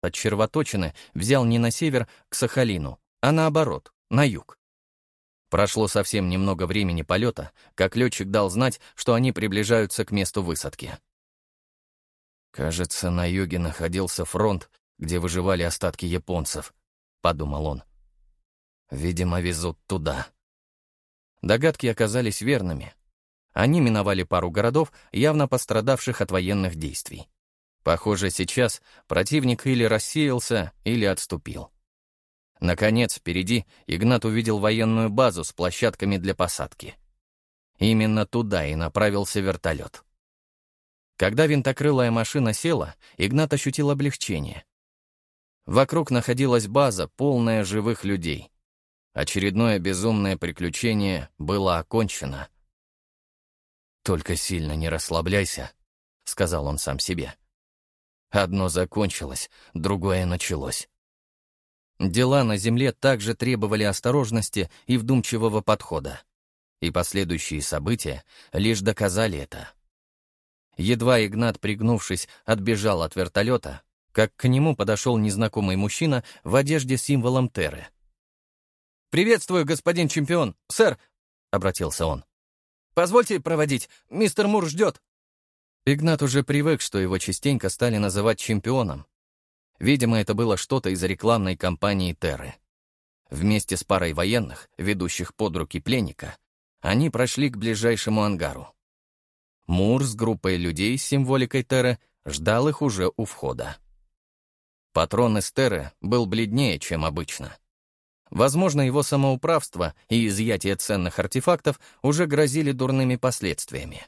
от червоточины взял не на север, к Сахалину, а наоборот, на юг. Прошло совсем немного времени полета, как летчик дал знать, что они приближаются к месту высадки. «Кажется, на юге находился фронт, где выживали остатки японцев», — подумал он. «Видимо, везут туда». Догадки оказались верными. Они миновали пару городов, явно пострадавших от военных действий. Похоже, сейчас противник или рассеялся, или отступил. Наконец, впереди Игнат увидел военную базу с площадками для посадки. Именно туда и направился вертолет. Когда винтокрылая машина села, Игнат ощутил облегчение. Вокруг находилась база, полная живых людей. Очередное безумное приключение было окончено. «Только сильно не расслабляйся», — сказал он сам себе. Одно закончилось, другое началось. Дела на Земле также требовали осторожности и вдумчивого подхода. И последующие события лишь доказали это. Едва Игнат, пригнувшись, отбежал от вертолета, как к нему подошел незнакомый мужчина в одежде символом Терры. «Приветствую, господин чемпион! Сэр!» — обратился он. «Позвольте проводить, мистер Мур ждет!» Игнат уже привык, что его частенько стали называть чемпионом, Видимо, это было что-то из рекламной кампании Терры. Вместе с парой военных, ведущих под руки пленника, они прошли к ближайшему ангару. Мур с группой людей с символикой Терры ждал их уже у входа. Патрон из Терры был бледнее, чем обычно. Возможно, его самоуправство и изъятие ценных артефактов уже грозили дурными последствиями.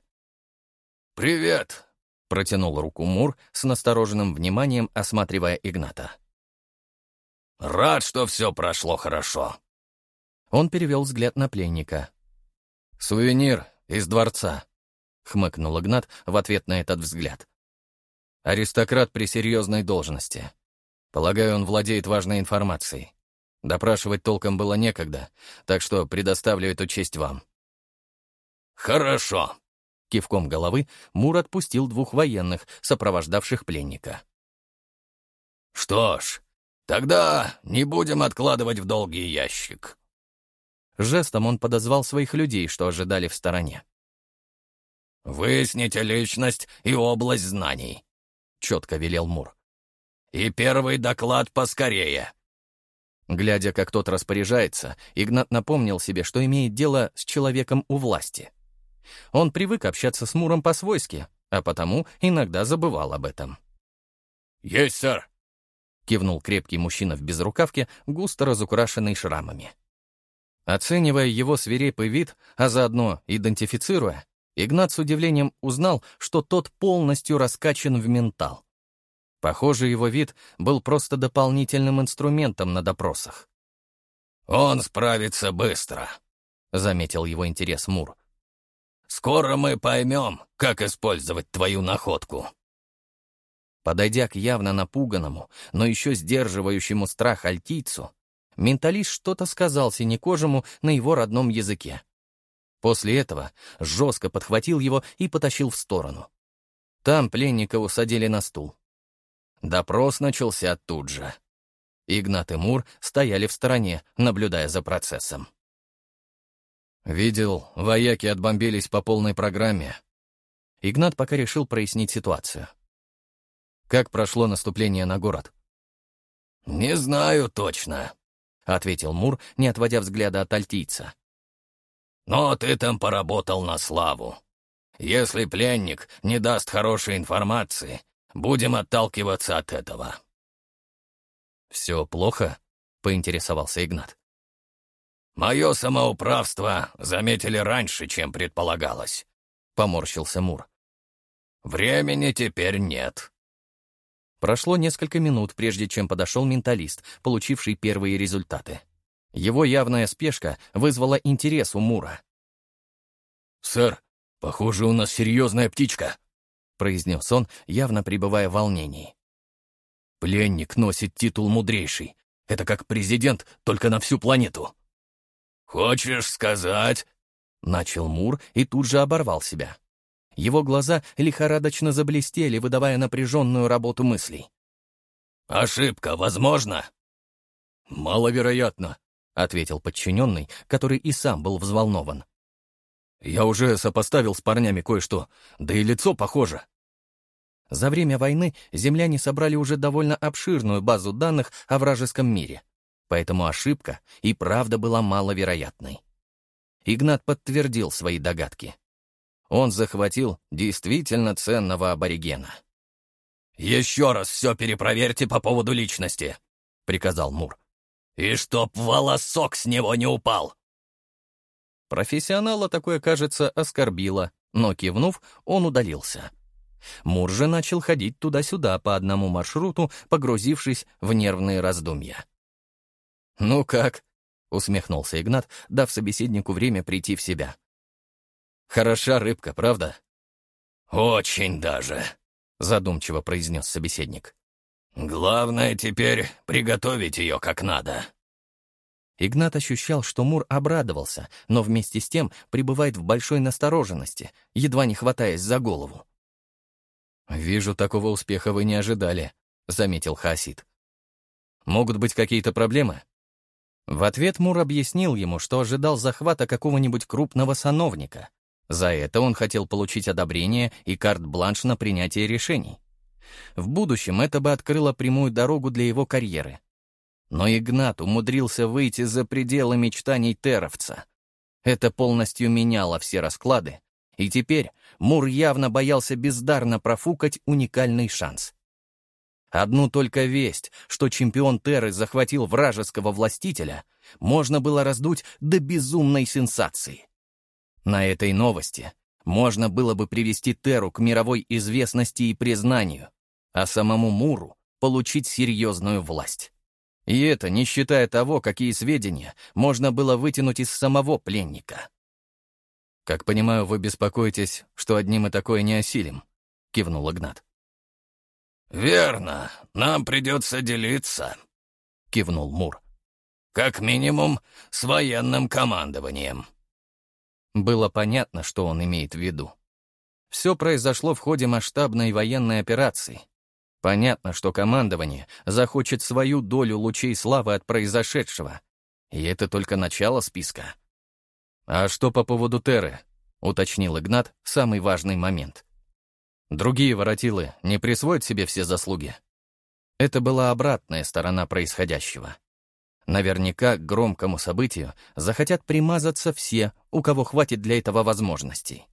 «Привет!» Протянул руку Мур с настороженным вниманием, осматривая Игната. «Рад, что все прошло хорошо». Он перевел взгляд на пленника. «Сувенир из дворца», — хмыкнул Игнат в ответ на этот взгляд. «Аристократ при серьезной должности. Полагаю, он владеет важной информацией. Допрашивать толком было некогда, так что предоставлю эту честь вам». «Хорошо», Кивком головы Мур отпустил двух военных, сопровождавших пленника. «Что ж, тогда не будем откладывать в долгий ящик». Жестом он подозвал своих людей, что ожидали в стороне. «Выясните личность и область знаний», — четко велел Мур. «И первый доклад поскорее». Глядя, как тот распоряжается, Игнат напомнил себе, что имеет дело с человеком у власти. Он привык общаться с Муром по-свойски, а потому иногда забывал об этом. «Есть, сэр!» — кивнул крепкий мужчина в безрукавке, густо разукрашенный шрамами. Оценивая его свирепый вид, а заодно идентифицируя, Игнат с удивлением узнал, что тот полностью раскачан в ментал. Похоже, его вид был просто дополнительным инструментом на допросах. «Он справится быстро», — заметил его интерес Мур. Скоро мы поймем, как использовать твою находку». Подойдя к явно напуганному, но еще сдерживающему страх альтийцу, менталист что-то сказал синекожему на его родном языке. После этого жестко подхватил его и потащил в сторону. Там пленника усадили на стул. Допрос начался тут же. Игнат и Мур стояли в стороне, наблюдая за процессом. «Видел, вояки отбомбились по полной программе». Игнат пока решил прояснить ситуацию. «Как прошло наступление на город?» «Не знаю точно», — ответил Мур, не отводя взгляда от альтийца. «Но ты там поработал на славу. Если пленник не даст хорошей информации, будем отталкиваться от этого». «Все плохо?» — поинтересовался Игнат. «Мое самоуправство заметили раньше, чем предполагалось», — поморщился Мур. «Времени теперь нет». Прошло несколько минут, прежде чем подошел менталист, получивший первые результаты. Его явная спешка вызвала интерес у Мура. «Сэр, похоже, у нас серьезная птичка», — произнес он, явно пребывая в волнении. «Пленник носит титул мудрейший. Это как президент, только на всю планету». «Хочешь сказать?» — начал Мур и тут же оборвал себя. Его глаза лихорадочно заблестели, выдавая напряженную работу мыслей. ошибка возможна?» «Маловероятно», — ответил подчиненный, который и сам был взволнован. «Я уже сопоставил с парнями кое-что, да и лицо похоже». За время войны земляне собрали уже довольно обширную базу данных о вражеском мире, поэтому ошибка и правда была маловероятной. Игнат подтвердил свои догадки. Он захватил действительно ценного аборигена. «Еще раз все перепроверьте по поводу личности», — приказал Мур. «И чтоб волосок с него не упал!» Профессионала такое, кажется, оскорбило, но, кивнув, он удалился. Мур же начал ходить туда-сюда по одному маршруту, погрузившись в нервные раздумья. «Ну как?» — усмехнулся Игнат, дав собеседнику время прийти в себя. «Хороша рыбка, правда?» «Очень даже», — задумчиво произнес собеседник. «Главное теперь приготовить ее как надо». Игнат ощущал, что Мур обрадовался, но вместе с тем пребывает в большой настороженности, едва не хватаясь за голову. «Вижу, такого успеха вы не ожидали», — заметил Хасид. «Могут быть какие-то проблемы?» В ответ Мур объяснил ему, что ожидал захвата какого-нибудь крупного сановника. За это он хотел получить одобрение и карт-бланш на принятие решений. В будущем это бы открыло прямую дорогу для его карьеры. Но Игнат умудрился выйти за пределы мечтаний теровца. Это полностью меняло все расклады, и теперь Мур явно боялся бездарно профукать уникальный шанс. Одну только весть, что чемпион Терры захватил вражеского властителя, можно было раздуть до безумной сенсации. На этой новости можно было бы привести Терру к мировой известности и признанию, а самому Муру получить серьезную власть. И это не считая того, какие сведения можно было вытянуть из самого пленника. «Как понимаю, вы беспокоитесь, что одним мы такое не осилим», — кивнул Игнат. «Верно, нам придется делиться», — кивнул Мур. «Как минимум, с военным командованием». Было понятно, что он имеет в виду. Все произошло в ходе масштабной военной операции. Понятно, что командование захочет свою долю лучей славы от произошедшего. И это только начало списка. «А что по поводу Терры?» — уточнил Игнат самый важный момент. «Другие воротилы не присвоят себе все заслуги?» Это была обратная сторона происходящего. Наверняка к громкому событию захотят примазаться все, у кого хватит для этого возможностей.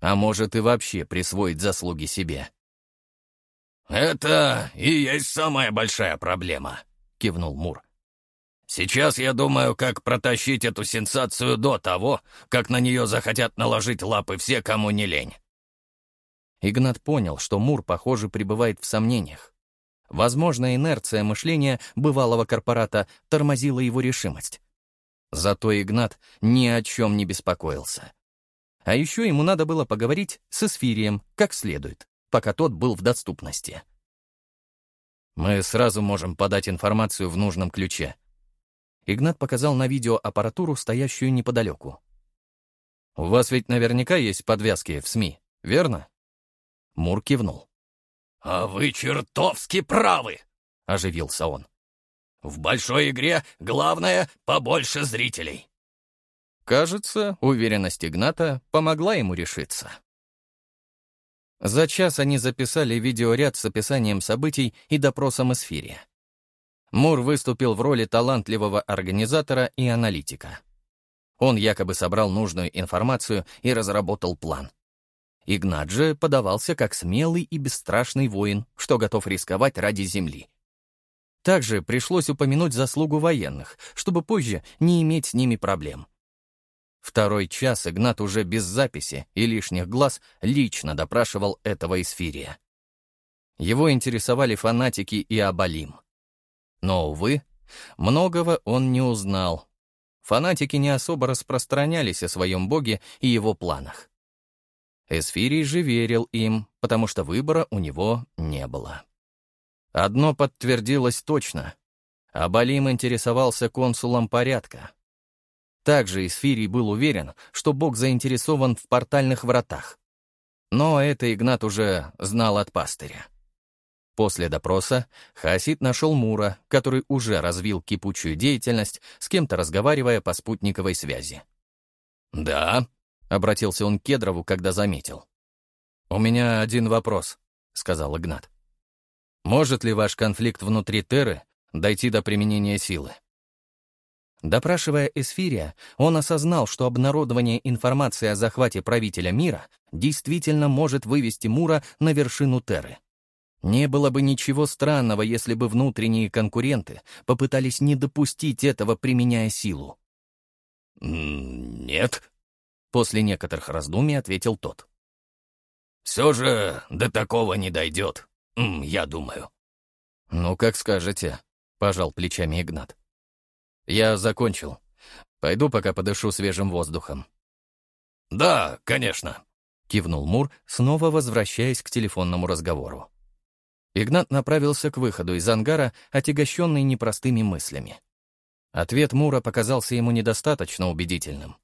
А может и вообще присвоить заслуги себе. «Это и есть самая большая проблема», — кивнул Мур. «Сейчас я думаю, как протащить эту сенсацию до того, как на нее захотят наложить лапы все, кому не лень». Игнат понял, что Мур, похоже, пребывает в сомнениях. Возможно, инерция мышления бывалого корпората тормозила его решимость. Зато Игнат ни о чем не беспокоился. А еще ему надо было поговорить с Эсфирием как следует, пока тот был в доступности. «Мы сразу можем подать информацию в нужном ключе». Игнат показал на видео аппаратуру, стоящую неподалеку. «У вас ведь наверняка есть подвязки в СМИ, верно?» Мур кивнул. «А вы чертовски правы!» — оживился он. «В большой игре главное — побольше зрителей». Кажется, уверенность Игната помогла ему решиться. За час они записали видеоряд с описанием событий и допросом эсфире. Мур выступил в роли талантливого организатора и аналитика. Он якобы собрал нужную информацию и разработал план. Игнат же подавался как смелый и бесстрашный воин, что готов рисковать ради земли. Также пришлось упомянуть заслугу военных, чтобы позже не иметь с ними проблем. Второй час Игнат уже без записи и лишних глаз лично допрашивал этого эсфирия. Его интересовали фанатики и Абалим. Но, увы, многого он не узнал. Фанатики не особо распространялись о своем боге и его планах. Эсфирий же верил им, потому что выбора у него не было. Одно подтвердилось точно. Абалим интересовался консулом порядка. Также Эсфирий был уверен, что Бог заинтересован в портальных вратах. Но это Игнат уже знал от пастыря. После допроса Хасид нашел Мура, который уже развил кипучую деятельность, с кем-то разговаривая по спутниковой связи. «Да», — обратился он к Кедрову, когда заметил. «У меня один вопрос», — сказал Игнат. «Может ли ваш конфликт внутри Терры дойти до применения силы?» Допрашивая Эсфирия, он осознал, что обнародование информации о захвате правителя мира действительно может вывести Мура на вершину Терры. Не было бы ничего странного, если бы внутренние конкуренты попытались не допустить этого, применяя силу. «Нет», — после некоторых раздумий ответил тот. «Все же до такого не дойдет, я думаю». «Ну, как скажете», — пожал плечами Игнат. «Я закончил. Пойду пока подышу свежим воздухом». «Да, конечно», — кивнул Мур, снова возвращаясь к телефонному разговору. Игнат направился к выходу из ангара, отягощенный непростыми мыслями. Ответ Мура показался ему недостаточно убедительным.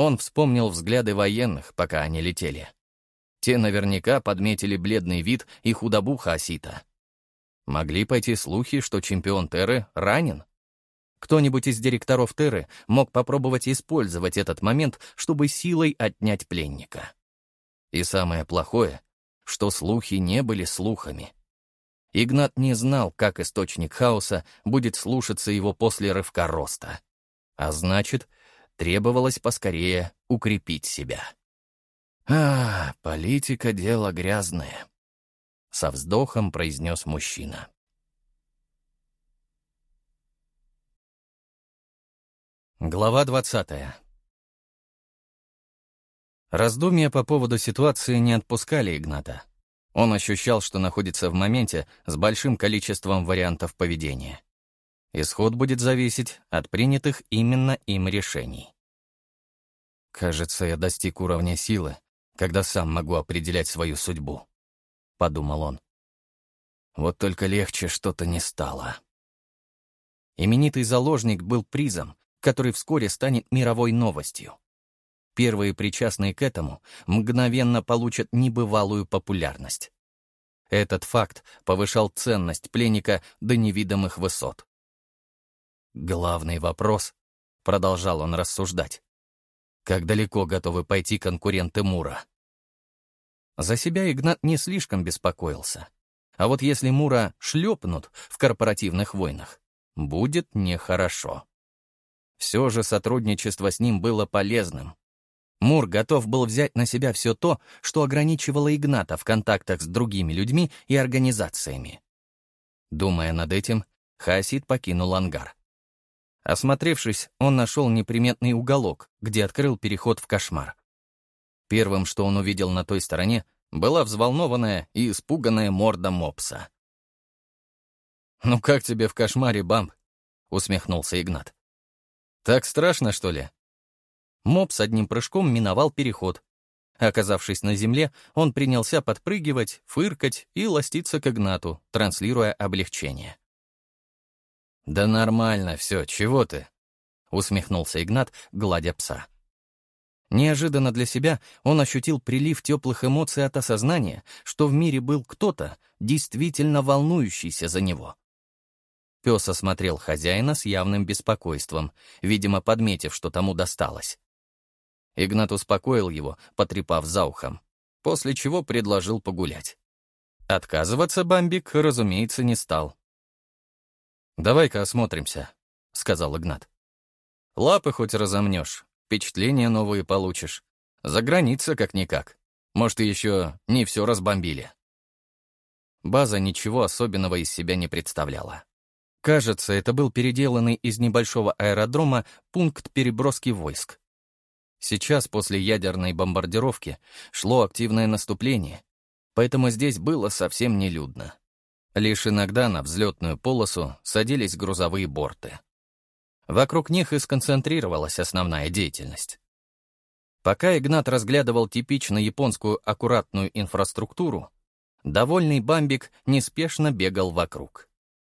Он вспомнил взгляды военных, пока они летели. Те наверняка подметили бледный вид и худобуха Асита. Могли пойти слухи, что чемпион Терры ранен. Кто-нибудь из директоров Терры мог попробовать использовать этот момент, чтобы силой отнять пленника. И самое плохое, что слухи не были слухами. Игнат не знал, как источник хаоса будет слушаться его после рывка роста. А значит, требовалось поскорее укрепить себя. «А, политика — дело грязное», — со вздохом произнес мужчина. Глава двадцатая. Раздумья по поводу ситуации не отпускали Игната. Он ощущал, что находится в моменте с большим количеством вариантов поведения. Исход будет зависеть от принятых именно им решений. «Кажется, я достиг уровня силы, когда сам могу определять свою судьбу», — подумал он. Вот только легче что-то не стало. Именитый заложник был призом, который вскоре станет мировой новостью. Первые причастные к этому мгновенно получат небывалую популярность. Этот факт повышал ценность пленника до невидимых высот. «Главный вопрос», — продолжал он рассуждать, «как далеко готовы пойти конкуренты Мура?» За себя Игнат не слишком беспокоился. А вот если Мура шлепнут в корпоративных войнах, будет нехорошо. Все же сотрудничество с ним было полезным. Мур готов был взять на себя все то, что ограничивало Игната в контактах с другими людьми и организациями. Думая над этим, Хасид покинул ангар. Осмотревшись, он нашел неприметный уголок, где открыл переход в кошмар. Первым, что он увидел на той стороне, была взволнованная и испуганная морда мопса. «Ну как тебе в кошмаре, Бамп?» — усмехнулся Игнат. «Так страшно, что ли?» Моб с одним прыжком миновал переход. Оказавшись на земле, он принялся подпрыгивать, фыркать и ластиться к Игнату, транслируя облегчение. «Да нормально все, чего ты?» — усмехнулся Игнат, гладя пса. Неожиданно для себя он ощутил прилив теплых эмоций от осознания, что в мире был кто-то, действительно волнующийся за него. Пес осмотрел хозяина с явным беспокойством, видимо, подметив, что тому досталось. Игнат успокоил его, потрепав за ухом, после чего предложил погулять. Отказываться Бамбик, разумеется, не стал. «Давай-ка осмотримся», — сказал Игнат. «Лапы хоть разомнешь, впечатления новые получишь. За граница как-никак. Может, еще не все разбомбили». База ничего особенного из себя не представляла. Кажется, это был переделанный из небольшого аэродрома пункт переброски войск. Сейчас, после ядерной бомбардировки, шло активное наступление, поэтому здесь было совсем нелюдно. Лишь иногда на взлетную полосу садились грузовые борты. Вокруг них и сконцентрировалась основная деятельность. Пока Игнат разглядывал типично японскую аккуратную инфраструктуру, довольный бамбик неспешно бегал вокруг.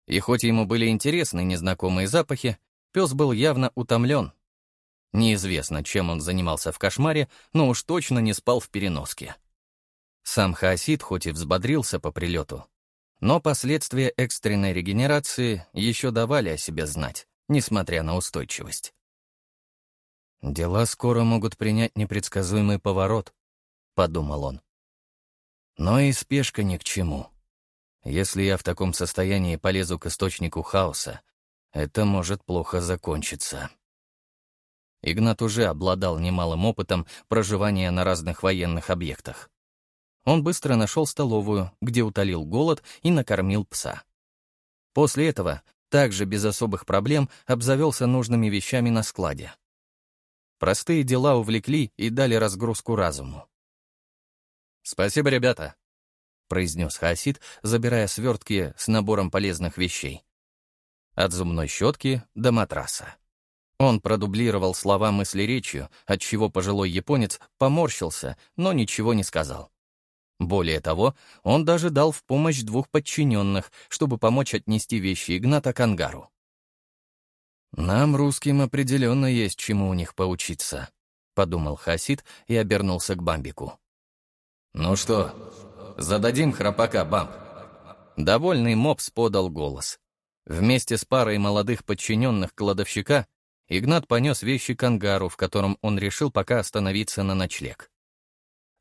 И хоть ему были интересны незнакомые запахи, пес был явно утомлен Неизвестно, чем он занимался в кошмаре, но уж точно не спал в переноске. Сам Хаосид хоть и взбодрился по прилету, Но последствия экстренной регенерации еще давали о себе знать, несмотря на устойчивость. «Дела скоро могут принять непредсказуемый поворот», — подумал он. «Но и спешка ни к чему. Если я в таком состоянии полезу к источнику хаоса, это может плохо закончиться». Игнат уже обладал немалым опытом проживания на разных военных объектах. Он быстро нашел столовую, где утолил голод и накормил пса. После этого, также без особых проблем, обзавелся нужными вещами на складе. Простые дела увлекли и дали разгрузку разуму. «Спасибо, ребята», — произнес Хасид, забирая свертки с набором полезных вещей. От зубной щетки до матраса. Он продублировал слова мысли речью, отчего пожилой японец поморщился, но ничего не сказал. Более того, он даже дал в помощь двух подчиненных, чтобы помочь отнести вещи Игната к ангару. «Нам, русским, определенно есть чему у них поучиться», — подумал Хасид и обернулся к Бамбику. «Ну что, зададим храпака, Бамб?» Довольный мопс подал голос. Вместе с парой молодых подчиненных кладовщика Игнат понес вещи к ангару, в котором он решил пока остановиться на ночлег.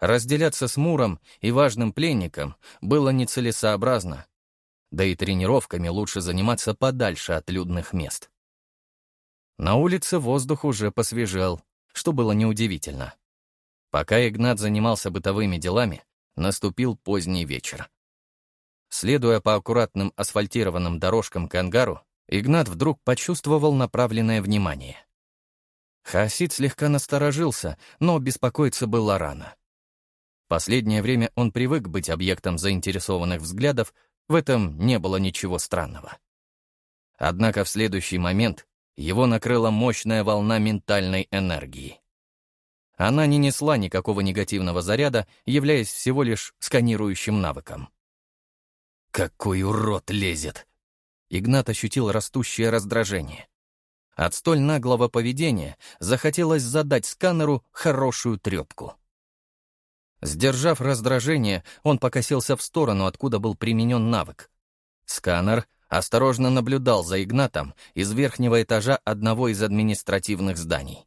Разделяться с Муром и важным пленником было нецелесообразно, да и тренировками лучше заниматься подальше от людных мест. На улице воздух уже посвежел, что было неудивительно. Пока Игнат занимался бытовыми делами, наступил поздний вечер. Следуя по аккуратным асфальтированным дорожкам к ангару, Игнат вдруг почувствовал направленное внимание. Хасид слегка насторожился, но беспокоиться было рано. Последнее время он привык быть объектом заинтересованных взглядов, в этом не было ничего странного. Однако в следующий момент его накрыла мощная волна ментальной энергии. Она не несла никакого негативного заряда, являясь всего лишь сканирующим навыком. «Какой урод лезет!» Игнат ощутил растущее раздражение. От столь наглого поведения захотелось задать сканеру хорошую трепку. Сдержав раздражение, он покосился в сторону, откуда был применен навык. Сканер осторожно наблюдал за Игнатом из верхнего этажа одного из административных зданий.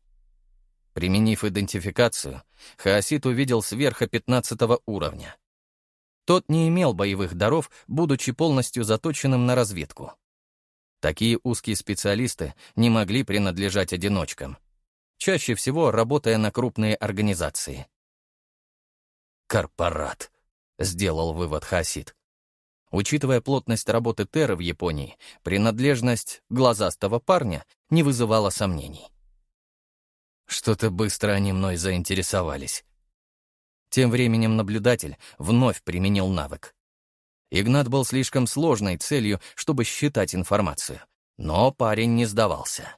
Применив идентификацию, Хаосит увидел сверха 15 уровня. Тот не имел боевых даров, будучи полностью заточенным на разведку. Такие узкие специалисты не могли принадлежать одиночкам, чаще всего работая на крупные организации. «Корпорат», — сделал вывод Хасид. Учитывая плотность работы Терры в Японии, принадлежность глазастого парня не вызывала сомнений. Что-то быстро они мной заинтересовались. Тем временем наблюдатель вновь применил навык. Игнат был слишком сложной целью, чтобы считать информацию, но парень не сдавался.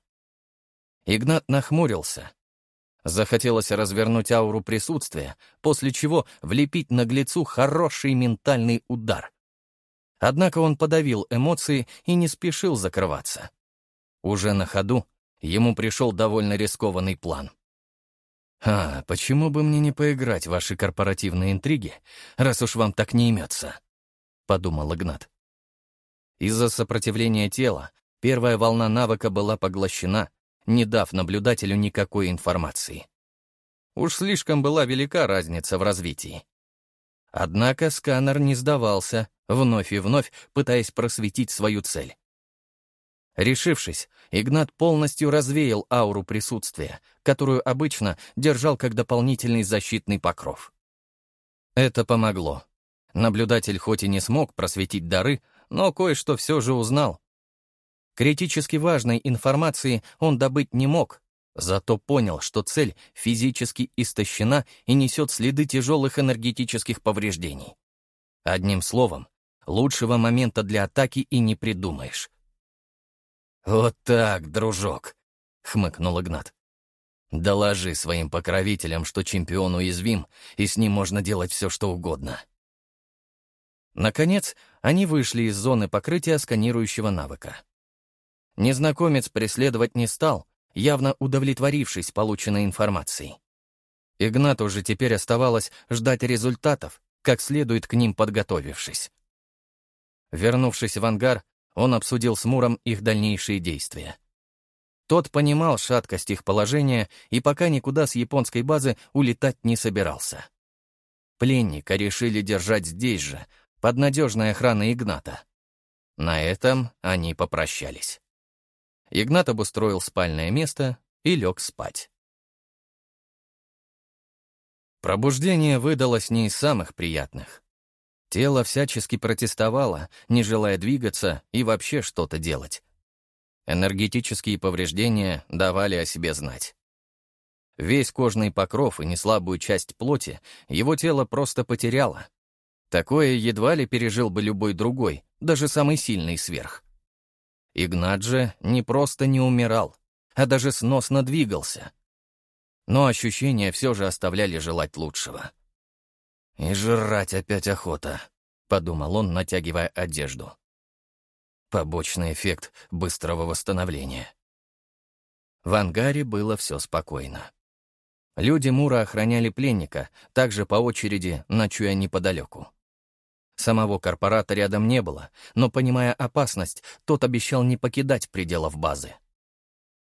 Игнат нахмурился, Захотелось развернуть ауру присутствия, после чего влепить наглецу хороший ментальный удар. Однако он подавил эмоции и не спешил закрываться. Уже на ходу ему пришел довольно рискованный план. «А, почему бы мне не поиграть в ваши корпоративные интриги, раз уж вам так не имется?» — подумал Игнат. Из-за сопротивления тела первая волна навыка была поглощена, не дав наблюдателю никакой информации. Уж слишком была велика разница в развитии. Однако сканер не сдавался, вновь и вновь пытаясь просветить свою цель. Решившись, Игнат полностью развеял ауру присутствия, которую обычно держал как дополнительный защитный покров. Это помогло. Наблюдатель хоть и не смог просветить дары, но кое-что все же узнал, Критически важной информации он добыть не мог, зато понял, что цель физически истощена и несет следы тяжелых энергетических повреждений. Одним словом, лучшего момента для атаки и не придумаешь. «Вот так, дружок», — хмыкнул Игнат. «Доложи своим покровителям, что чемпион уязвим, и с ним можно делать все, что угодно». Наконец, они вышли из зоны покрытия сканирующего навыка. Незнакомец преследовать не стал, явно удовлетворившись полученной информацией. Игнату же теперь оставалось ждать результатов, как следует к ним подготовившись. Вернувшись в ангар, он обсудил с Муром их дальнейшие действия. Тот понимал шаткость их положения и пока никуда с японской базы улетать не собирался. Пленника решили держать здесь же, под надежной охраной Игната. На этом они попрощались. Игнат обустроил спальное место и лег спать. Пробуждение выдалось не из самых приятных. Тело всячески протестовало, не желая двигаться и вообще что-то делать. Энергетические повреждения давали о себе знать. Весь кожный покров и неслабую часть плоти его тело просто потеряло. Такое едва ли пережил бы любой другой, даже самый сильный сверх. Игнат же не просто не умирал, а даже сносно двигался. Но ощущения все же оставляли желать лучшего. «И жрать опять охота», — подумал он, натягивая одежду. Побочный эффект быстрого восстановления. В ангаре было все спокойно. Люди Мура охраняли пленника, также по очереди, ночуя неподалеку. Самого корпората рядом не было, но, понимая опасность, тот обещал не покидать пределов базы.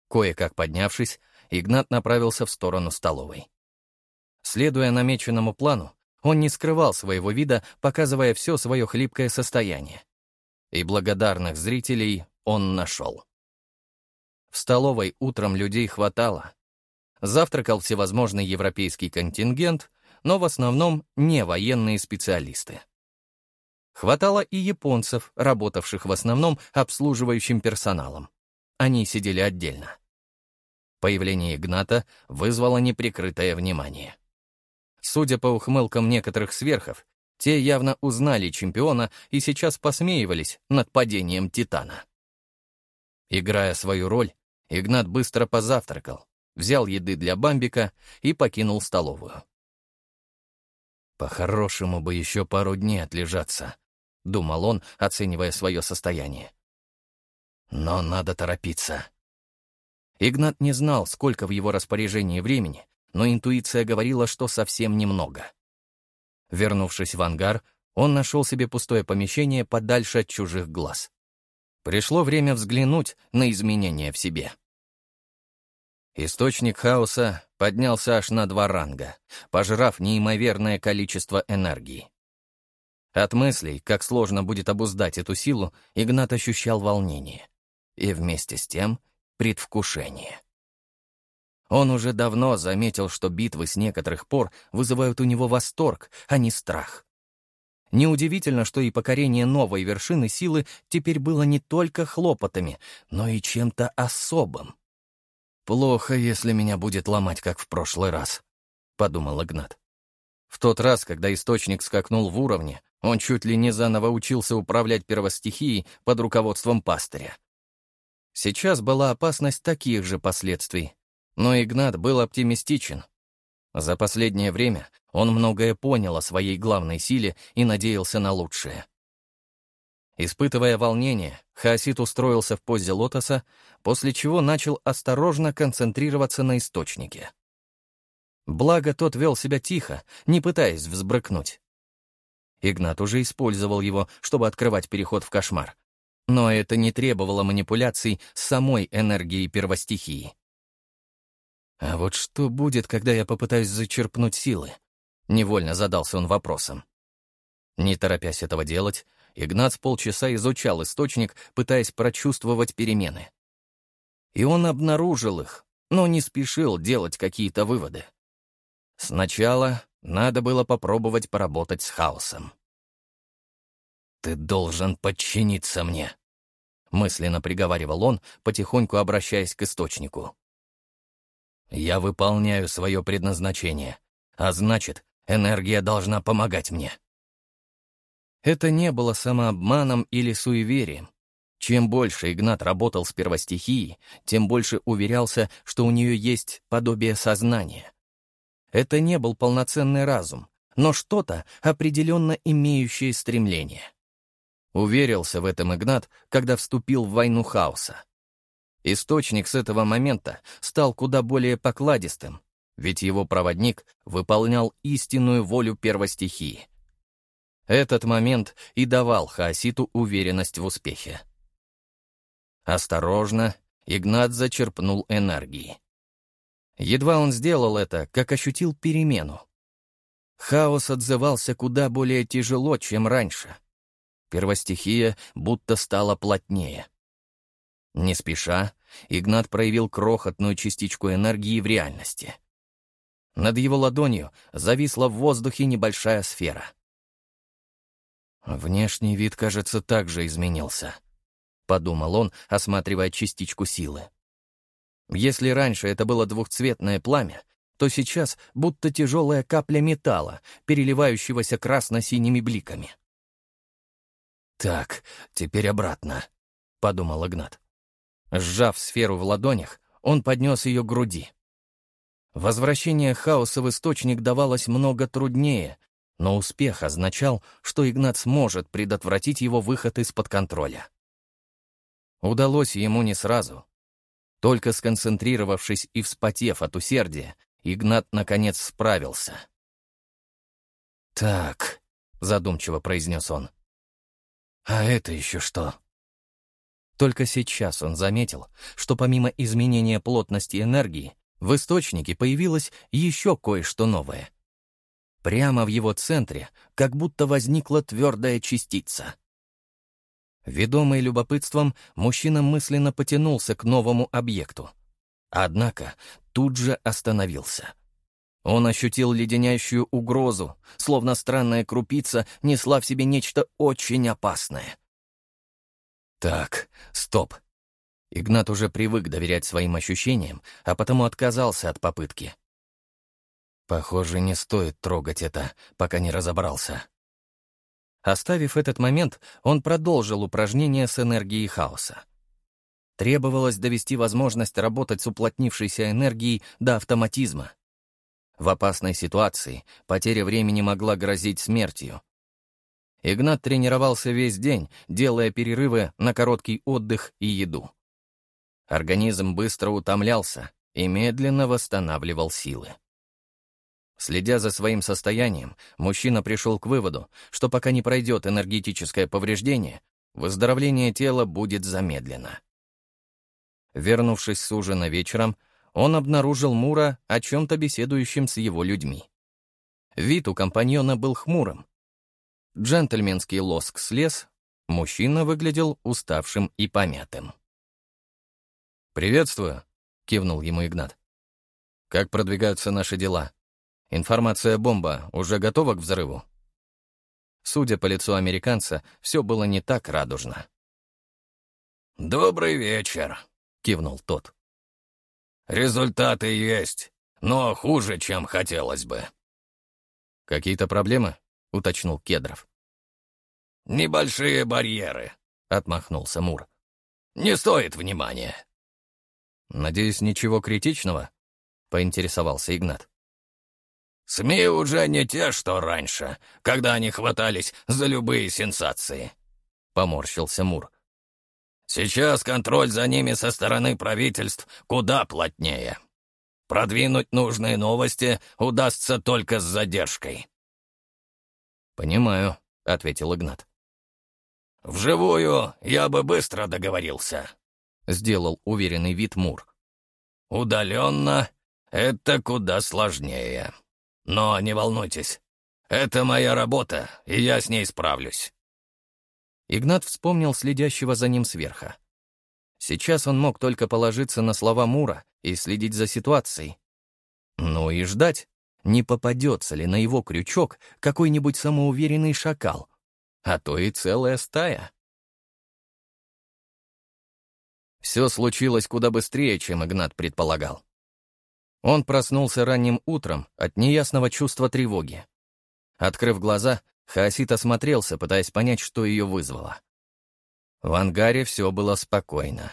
Кое-как поднявшись, Игнат направился в сторону столовой. Следуя намеченному плану, он не скрывал своего вида, показывая все свое хлипкое состояние и благодарных зрителей он нашел. В столовой утром людей хватало. Завтракал всевозможный европейский контингент, но в основном не военные специалисты. Хватало и японцев, работавших в основном обслуживающим персоналом. Они сидели отдельно. Появление Игната вызвало неприкрытое внимание. Судя по ухмылкам некоторых сверхов, те явно узнали чемпиона и сейчас посмеивались над падением Титана. Играя свою роль, Игнат быстро позавтракал, взял еды для Бамбика и покинул столовую. «По-хорошему бы еще пару дней отлежаться», — думал он, оценивая свое состояние. «Но надо торопиться». Игнат не знал, сколько в его распоряжении времени, но интуиция говорила, что совсем немного. Вернувшись в ангар, он нашел себе пустое помещение подальше от чужих глаз. Пришло время взглянуть на изменения в себе. Источник хаоса поднялся аж на два ранга, пожрав неимоверное количество энергии. От мыслей, как сложно будет обуздать эту силу, Игнат ощущал волнение. И вместе с тем предвкушение. Он уже давно заметил, что битвы с некоторых пор вызывают у него восторг, а не страх. Неудивительно, что и покорение новой вершины силы теперь было не только хлопотами, но и чем-то особым. «Плохо, если меня будет ломать, как в прошлый раз», — подумал Игнат. В тот раз, когда источник скакнул в уровне, он чуть ли не заново учился управлять первостихией под руководством пастыря. Сейчас была опасность таких же последствий, но Игнат был оптимистичен. За последнее время он многое понял о своей главной силе и надеялся на лучшее. Испытывая волнение, Хаосит устроился в позе лотоса, после чего начал осторожно концентрироваться на источнике. Благо, тот вел себя тихо, не пытаясь взбрыкнуть. Игнат уже использовал его, чтобы открывать переход в кошмар. Но это не требовало манипуляций с самой энергией первостихии. «А вот что будет, когда я попытаюсь зачерпнуть силы?» Невольно задался он вопросом. Не торопясь этого делать, Игнат с полчаса изучал источник, пытаясь прочувствовать перемены. И он обнаружил их, но не спешил делать какие-то выводы. Сначала надо было попробовать поработать с хаосом. «Ты должен подчиниться мне», — мысленно приговаривал он, потихоньку обращаясь к источнику. Я выполняю свое предназначение, а значит, энергия должна помогать мне. Это не было самообманом или суеверием. Чем больше Игнат работал с первостихией, тем больше уверялся, что у нее есть подобие сознания. Это не был полноценный разум, но что-то, определенно имеющее стремление. Уверился в этом Игнат, когда вступил в войну хаоса. Источник с этого момента стал куда более покладистым, ведь его проводник выполнял истинную волю первостихии. Этот момент и давал Хаоситу уверенность в успехе. Осторожно, Игнат зачерпнул энергии. Едва он сделал это, как ощутил перемену. Хаос отзывался куда более тяжело, чем раньше. Первостихия будто стала плотнее. Не спеша, Игнат проявил крохотную частичку энергии в реальности. Над его ладонью зависла в воздухе небольшая сфера. «Внешний вид, кажется, также изменился», — подумал он, осматривая частичку силы. Если раньше это было двухцветное пламя, то сейчас будто тяжелая капля металла, переливающегося красно-синими бликами. «Так, теперь обратно», — подумал Игнат. Сжав сферу в ладонях, он поднес ее к груди. Возвращение хаоса в источник давалось много труднее, но успех означал, что Игнат сможет предотвратить его выход из-под контроля. Удалось ему не сразу. Только сконцентрировавшись и вспотев от усердия, Игнат наконец справился. «Так», — задумчиво произнес он, — «а это еще что?» Только сейчас он заметил, что помимо изменения плотности энергии, в источнике появилось еще кое-что новое. Прямо в его центре как будто возникла твердая частица. Ведомый любопытством, мужчина мысленно потянулся к новому объекту. Однако тут же остановился. Он ощутил леденящую угрозу, словно странная крупица несла в себе нечто очень опасное. Так, стоп. Игнат уже привык доверять своим ощущениям, а потому отказался от попытки. Похоже, не стоит трогать это, пока не разобрался. Оставив этот момент, он продолжил упражнение с энергией хаоса. Требовалось довести возможность работать с уплотнившейся энергией до автоматизма. В опасной ситуации потеря времени могла грозить смертью. Игнат тренировался весь день, делая перерывы на короткий отдых и еду. Организм быстро утомлялся и медленно восстанавливал силы. Следя за своим состоянием, мужчина пришел к выводу, что пока не пройдет энергетическое повреждение, выздоровление тела будет замедлено. Вернувшись с ужина вечером, он обнаружил Мура о чем-то беседующим с его людьми. Вид у компаньона был хмурым, Джентльменский лоск слез, мужчина выглядел уставшим и помятым. «Приветствую», — кивнул ему Игнат. «Как продвигаются наши дела? Информация бомба уже готова к взрыву?» Судя по лицу американца, все было не так радужно. «Добрый вечер», — кивнул тот. «Результаты есть, но хуже, чем хотелось бы». «Какие-то проблемы?» — уточнил Кедров. «Небольшие барьеры», — отмахнулся Мур. «Не стоит внимания». «Надеюсь, ничего критичного?» — поинтересовался Игнат. «СМИ уже не те, что раньше, когда они хватались за любые сенсации», — поморщился Мур. «Сейчас контроль за ними со стороны правительств куда плотнее. Продвинуть нужные новости удастся только с задержкой». «Понимаю», — ответил Игнат. «Вживую я бы быстро договорился», — сделал уверенный вид Мур. «Удаленно — это куда сложнее. Но не волнуйтесь, это моя работа, и я с ней справлюсь». Игнат вспомнил следящего за ним сверха. Сейчас он мог только положиться на слова Мура и следить за ситуацией. Ну и ждать не попадется ли на его крючок какой-нибудь самоуверенный шакал, а то и целая стая. Все случилось куда быстрее, чем Игнат предполагал. Он проснулся ранним утром от неясного чувства тревоги. Открыв глаза, Хаосит осмотрелся, пытаясь понять, что ее вызвало. В ангаре все было спокойно.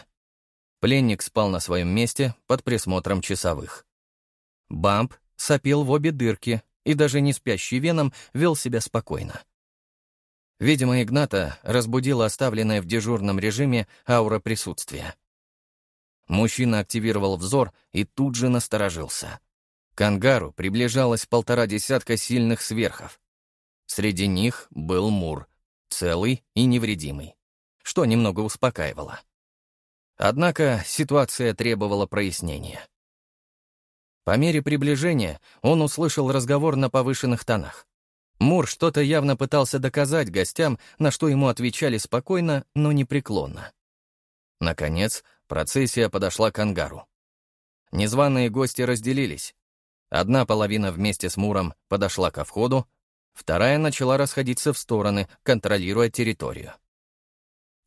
Пленник спал на своем месте под присмотром часовых. Бамп сопел в обе дырки, и даже не спящий веном вел себя спокойно. Видимо, Игната разбудила оставленная в дежурном режиме аура присутствия. Мужчина активировал взор и тут же насторожился. К ангару приближалось полтора десятка сильных сверхов. Среди них был Мур, целый и невредимый, что немного успокаивало. Однако ситуация требовала прояснения. По мере приближения он услышал разговор на повышенных тонах. Мур что-то явно пытался доказать гостям, на что ему отвечали спокойно, но непреклонно. Наконец, процессия подошла к ангару. Незваные гости разделились. Одна половина вместе с Муром подошла ко входу, вторая начала расходиться в стороны, контролируя территорию.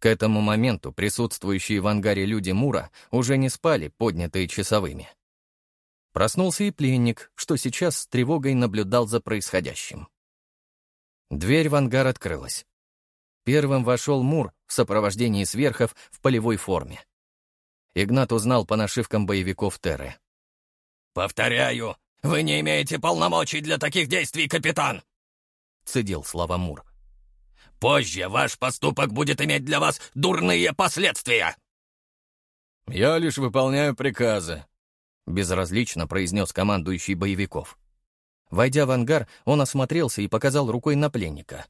К этому моменту присутствующие в ангаре люди Мура уже не спали, поднятые часовыми. Проснулся и пленник, что сейчас с тревогой наблюдал за происходящим. Дверь в ангар открылась. Первым вошел Мур в сопровождении сверхов в полевой форме. Игнат узнал по нашивкам боевиков Терры. «Повторяю, вы не имеете полномочий для таких действий, капитан!» — цедил слова Мур. «Позже ваш поступок будет иметь для вас дурные последствия!» «Я лишь выполняю приказы», — безразлично произнес командующий боевиков. Войдя в ангар, он осмотрелся и показал рукой на пленника.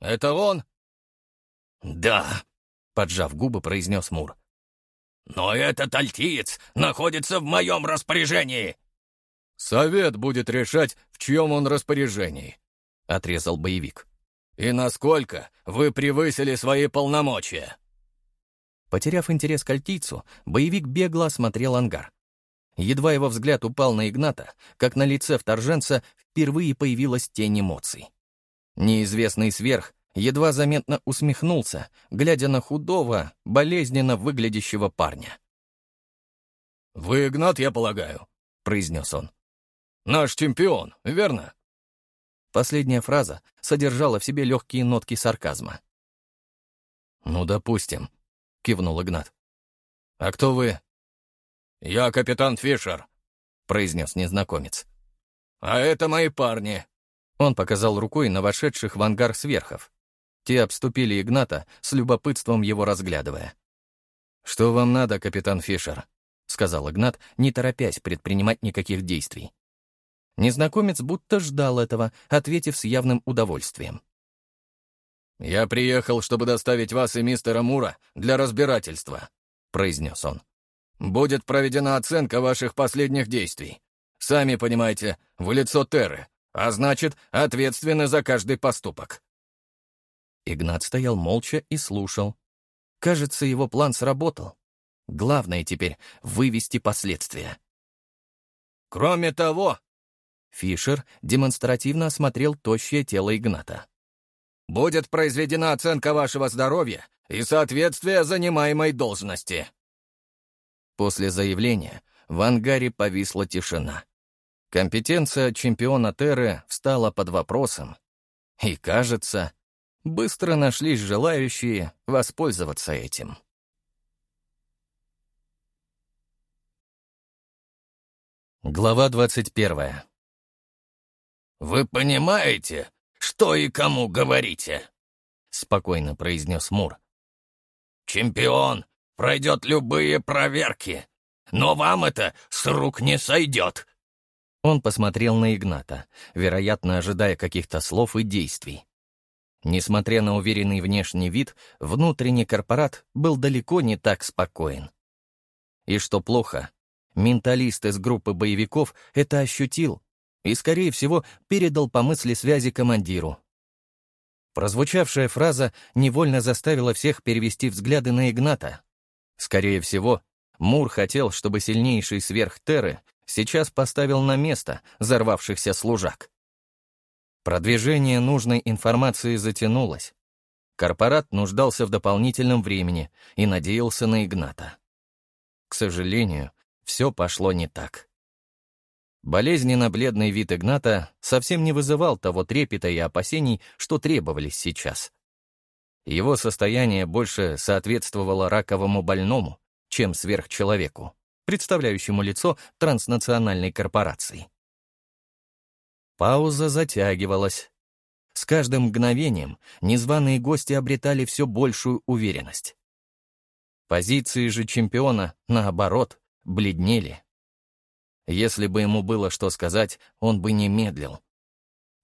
«Это он?» «Да», — поджав губы, произнес Мур. «Но этот альтиец находится в моем распоряжении!» «Совет будет решать, в чьем он распоряжении», — отрезал боевик. «И насколько вы превысили свои полномочия?» Потеряв интерес к альтийцу, боевик бегло осмотрел ангар. Едва его взгляд упал на Игната, как на лице вторженца впервые появилась тень эмоций. Неизвестный сверх едва заметно усмехнулся, глядя на худого, болезненно выглядящего парня. «Вы Игнат, я полагаю», — произнес он. «Наш чемпион, верно?» Последняя фраза содержала в себе легкие нотки сарказма. «Ну, допустим», — кивнул Игнат. «А кто вы?» «Я капитан Фишер», — произнес незнакомец. «А это мои парни». Он показал рукой на вошедших в ангар сверхов. Те обступили Игната, с любопытством его разглядывая. «Что вам надо, капитан Фишер?» — сказал Игнат, не торопясь предпринимать никаких действий. Незнакомец будто ждал этого, ответив с явным удовольствием. «Я приехал, чтобы доставить вас и мистера Мура для разбирательства», — произнес он. «Будет проведена оценка ваших последних действий. Сами понимаете, в лицо Терры, а значит, ответственны за каждый поступок». Игнат стоял молча и слушал. Кажется, его план сработал. Главное теперь — вывести последствия. «Кроме того...» Фишер демонстративно осмотрел тощее тело Игната. «Будет произведена оценка вашего здоровья и соответствия занимаемой должности». После заявления в ангаре повисла тишина. Компетенция чемпиона Терры встала под вопросом. И, кажется, быстро нашлись желающие воспользоваться этим. Глава двадцать первая. «Вы понимаете, что и кому говорите?» — спокойно произнес Мур. «Чемпион пройдет любые проверки, но вам это с рук не сойдет». Он посмотрел на Игната, вероятно, ожидая каких-то слов и действий. Несмотря на уверенный внешний вид, внутренний корпорат был далеко не так спокоен. И что плохо, менталист из группы боевиков это ощутил и, скорее всего, передал по мысли связи командиру. Прозвучавшая фраза невольно заставила всех перевести взгляды на Игната. Скорее всего, Мур хотел, чтобы сильнейший сверх Терры сейчас поставил на место взорвавшихся служак. Продвижение нужной информации затянулось. Корпорат нуждался в дополнительном времени и надеялся на Игната. К сожалению, все пошло не так. Болезненно-бледный вид Игната совсем не вызывал того трепета и опасений, что требовались сейчас. Его состояние больше соответствовало раковому больному, чем сверхчеловеку, представляющему лицо транснациональной корпорации. Пауза затягивалась. С каждым мгновением незваные гости обретали все большую уверенность. Позиции же чемпиона, наоборот, бледнели. Если бы ему было что сказать, он бы не медлил.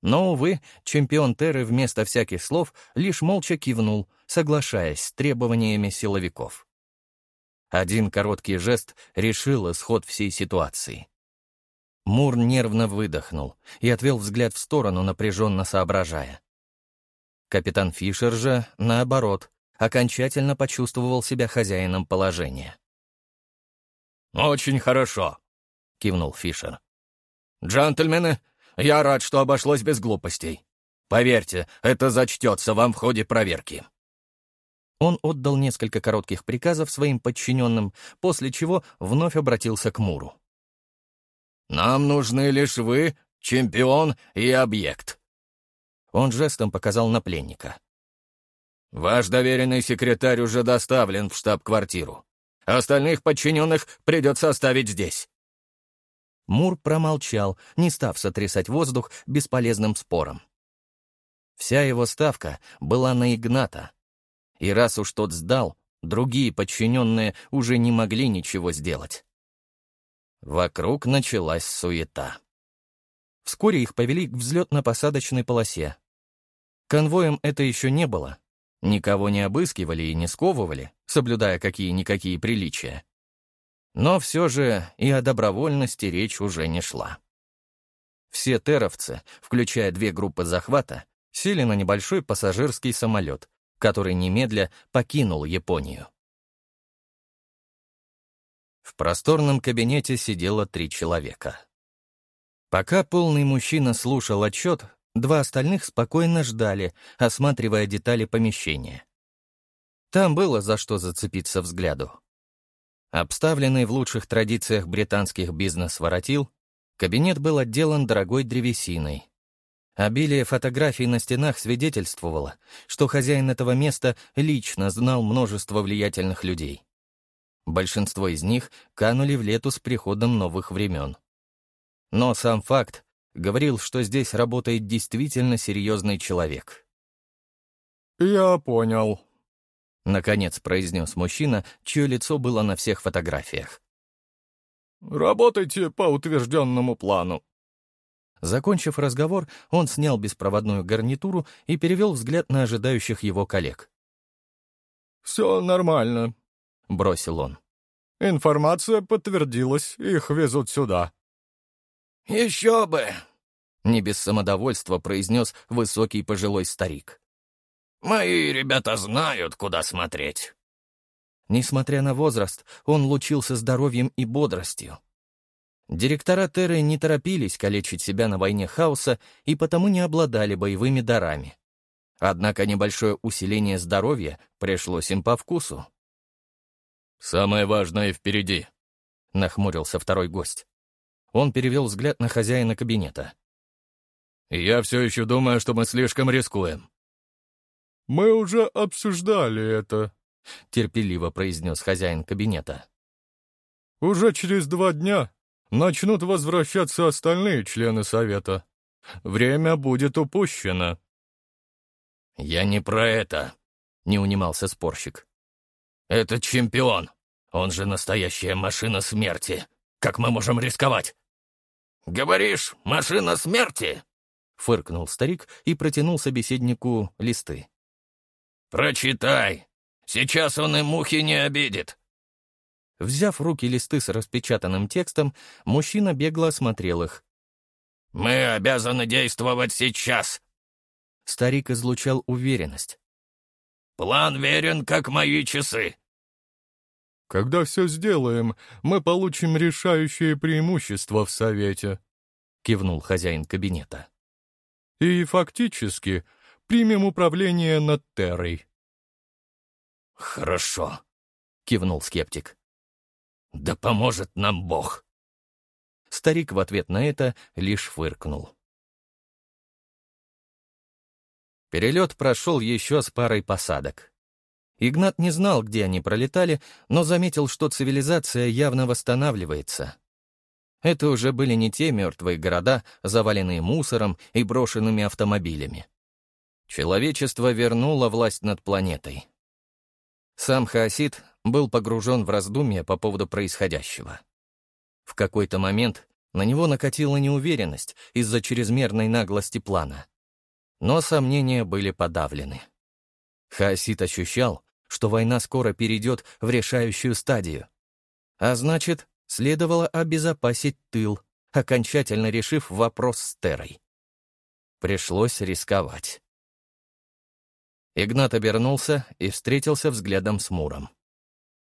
Но, увы, чемпион Терры вместо всяких слов лишь молча кивнул, соглашаясь с требованиями силовиков. Один короткий жест решил исход всей ситуации. Мур нервно выдохнул и отвел взгляд в сторону, напряженно соображая. Капитан Фишер же, наоборот, окончательно почувствовал себя хозяином положения. «Очень хорошо», — кивнул Фишер. «Джентльмены, я рад, что обошлось без глупостей. Поверьте, это зачтется вам в ходе проверки». Он отдал несколько коротких приказов своим подчиненным, после чего вновь обратился к Муру. «Нам нужны лишь вы, чемпион и объект». Он жестом показал на пленника. «Ваш доверенный секретарь уже доставлен в штаб-квартиру. Остальных подчиненных придется оставить здесь». Мур промолчал, не став сотрясать воздух бесполезным спором. Вся его ставка была на Игната. И раз уж тот сдал, другие подчиненные уже не могли ничего сделать. Вокруг началась суета. Вскоре их повели к взлетно-посадочной полосе. Конвоем это еще не было. Никого не обыскивали и не сковывали, соблюдая какие-никакие приличия. Но все же и о добровольности речь уже не шла. Все теровцы, включая две группы захвата, сели на небольшой пассажирский самолет, который немедля покинул Японию. В просторном кабинете сидело три человека. Пока полный мужчина слушал отчет, два остальных спокойно ждали, осматривая детали помещения. Там было за что зацепиться взгляду. Обставленный в лучших традициях британских бизнес-воротил, кабинет был отделан дорогой древесиной. Обилие фотографий на стенах свидетельствовало, что хозяин этого места лично знал множество влиятельных людей. Большинство из них канули в лету с приходом новых времен. Но сам факт говорил, что здесь работает действительно серьезный человек. «Я понял», Наконец произнес мужчина, чье лицо было на всех фотографиях. «Работайте по утвержденному плану». Закончив разговор, он снял беспроводную гарнитуру и перевел взгляд на ожидающих его коллег. «Все нормально», — бросил он. «Информация подтвердилась, их везут сюда». «Еще бы!» — не без самодовольства произнес высокий пожилой старик. Мои ребята знают, куда смотреть». Несмотря на возраст, он лучился здоровьем и бодростью. Директора Терры не торопились калечить себя на войне хаоса и потому не обладали боевыми дарами. Однако небольшое усиление здоровья пришлось им по вкусу. «Самое важное впереди», — нахмурился второй гость. Он перевел взгляд на хозяина кабинета. «Я все еще думаю, что мы слишком рискуем. «Мы уже обсуждали это», — терпеливо произнес хозяин кабинета. «Уже через два дня начнут возвращаться остальные члены совета. Время будет упущено». «Я не про это», — не унимался спорщик. «Это чемпион. Он же настоящая машина смерти. Как мы можем рисковать?» «Говоришь, машина смерти?» — фыркнул старик и протянул собеседнику листы. «Прочитай. Сейчас он и мухи не обидит». Взяв в руки листы с распечатанным текстом, мужчина бегло осмотрел их. «Мы обязаны действовать сейчас!» Старик излучал уверенность. «План верен, как мои часы!» «Когда все сделаем, мы получим решающее преимущество в Совете», — кивнул хозяин кабинета. «И фактически примем управление над Террой». «Хорошо», — кивнул скептик. «Да поможет нам Бог». Старик в ответ на это лишь фыркнул. Перелет прошел еще с парой посадок. Игнат не знал, где они пролетали, но заметил, что цивилизация явно восстанавливается. Это уже были не те мертвые города, заваленные мусором и брошенными автомобилями. Человечество вернуло власть над планетой. Сам Хаосид был погружен в раздумья по поводу происходящего. В какой-то момент На него накатила неуверенность из-за чрезмерной наглости плана. Но сомнения были подавлены. Хаосит ощущал, что война скоро перейдет в решающую стадию. А значит, следовало обезопасить тыл, окончательно решив вопрос с Терой. Пришлось рисковать. Игнат обернулся и встретился взглядом с Муром.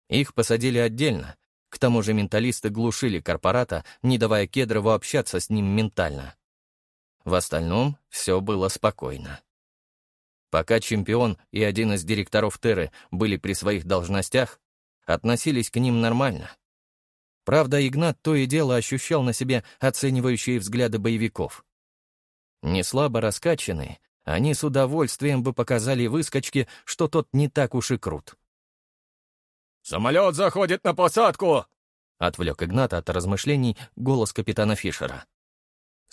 Их посадили отдельно, к тому же менталисты глушили корпората, не давая Кедрову общаться с ним ментально. В остальном все было спокойно. Пока чемпион и один из директоров Терры были при своих должностях, относились к ним нормально. Правда, Игнат то и дело ощущал на себе оценивающие взгляды боевиков. Не слабо раскачанные, они с удовольствием бы показали выскочке, что тот не так уж и крут. «Самолет заходит на посадку!» — отвлек Игната от размышлений голос капитана Фишера.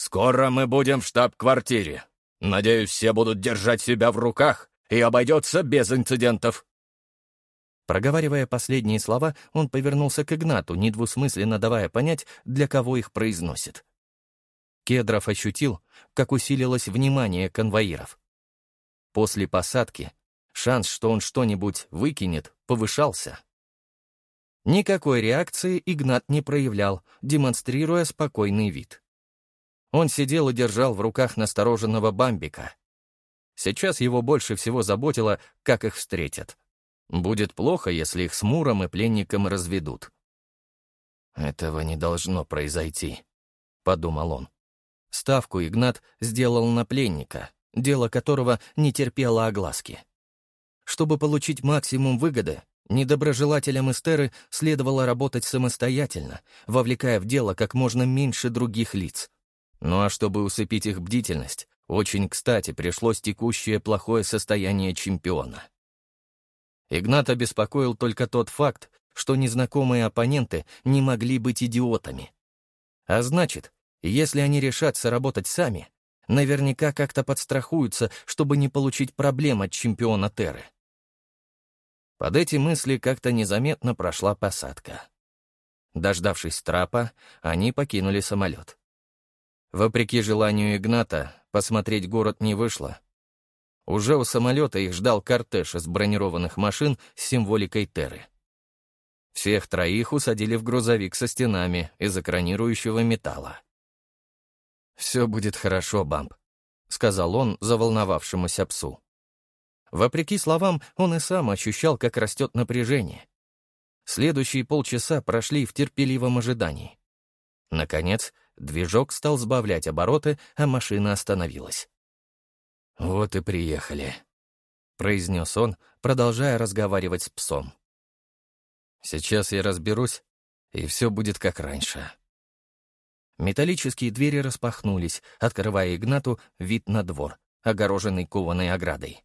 «Скоро мы будем в штаб-квартире. Надеюсь, все будут держать себя в руках и обойдется без инцидентов». Проговаривая последние слова, он повернулся к Игнату, недвусмысленно давая понять, для кого их произносит. Кедров ощутил, как усилилось внимание конвоиров. После посадки шанс, что он что-нибудь выкинет, повышался. Никакой реакции Игнат не проявлял, демонстрируя спокойный вид. Он сидел и держал в руках настороженного бамбика. Сейчас его больше всего заботило, как их встретят. Будет плохо, если их с Муром и пленником разведут. «Этого не должно произойти», — подумал он. Ставку Игнат сделал на пленника, дело которого не терпело огласки. Чтобы получить максимум выгоды, недоброжелателям Эстеры следовало работать самостоятельно, вовлекая в дело как можно меньше других лиц. Ну а чтобы усыпить их бдительность, очень кстати пришлось текущее плохое состояние чемпиона. Игнат обеспокоил только тот факт, что незнакомые оппоненты не могли быть идиотами. А значит, если они решатся работать сами, наверняка как-то подстрахуются, чтобы не получить проблем от чемпиона Терры. Под эти мысли как-то незаметно прошла посадка. Дождавшись трапа, они покинули самолет. Вопреки желанию Игната, посмотреть город не вышло. Уже у самолета их ждал кортеж из бронированных машин с символикой Терры. Всех троих усадили в грузовик со стенами из экранирующего металла. «Все будет хорошо, Бамп», — сказал он заволновавшемуся псу. Вопреки словам, он и сам ощущал, как растет напряжение. Следующие полчаса прошли в терпеливом ожидании. Наконец, движок стал сбавлять обороты, а машина остановилась. «Вот и приехали», — произнес он, продолжая разговаривать с псом. «Сейчас я разберусь, и все будет как раньше». Металлические двери распахнулись, открывая Игнату вид на двор, огороженный кованой оградой.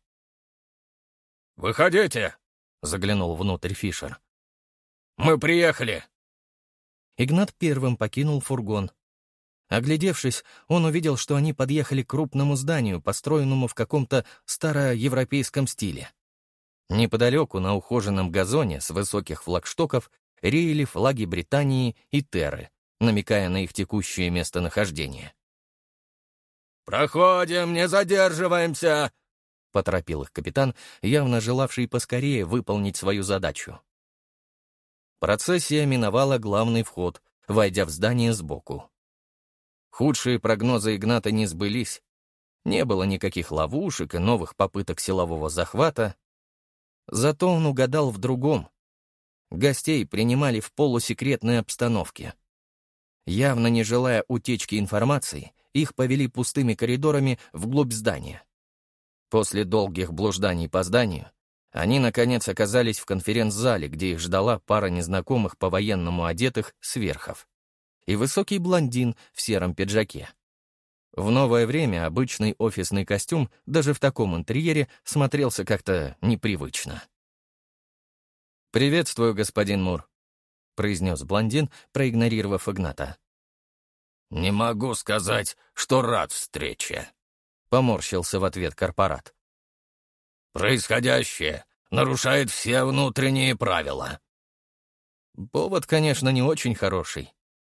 «Выходите!» — заглянул внутрь Фишер. «Мы приехали!» Игнат первым покинул фургон. Оглядевшись, он увидел, что они подъехали к крупному зданию, построенному в каком-то староевропейском стиле. Неподалеку, на ухоженном газоне с высоких флагштоков, реяли флаги Британии и Терры намекая на их текущее местонахождение. «Проходим, не задерживаемся!» — поторопил их капитан, явно желавший поскорее выполнить свою задачу. Процессия миновала главный вход, войдя в здание сбоку. Худшие прогнозы Игната не сбылись. Не было никаких ловушек и новых попыток силового захвата. Зато он угадал в другом. Гостей принимали в полусекретной обстановке — Явно не желая утечки информации, их повели пустыми коридорами вглубь здания. После долгих блужданий по зданию они, наконец, оказались в конференц-зале, где их ждала пара незнакомых по-военному одетых сверхов и высокий блондин в сером пиджаке. В новое время обычный офисный костюм даже в таком интерьере смотрелся как-то непривычно. «Приветствую, господин Мур», — произнес блондин, проигнорировав Игната. «Не могу сказать, что рад встрече», — поморщился в ответ корпорат. «Происходящее нарушает все внутренние правила». Повод, конечно, не очень хороший. —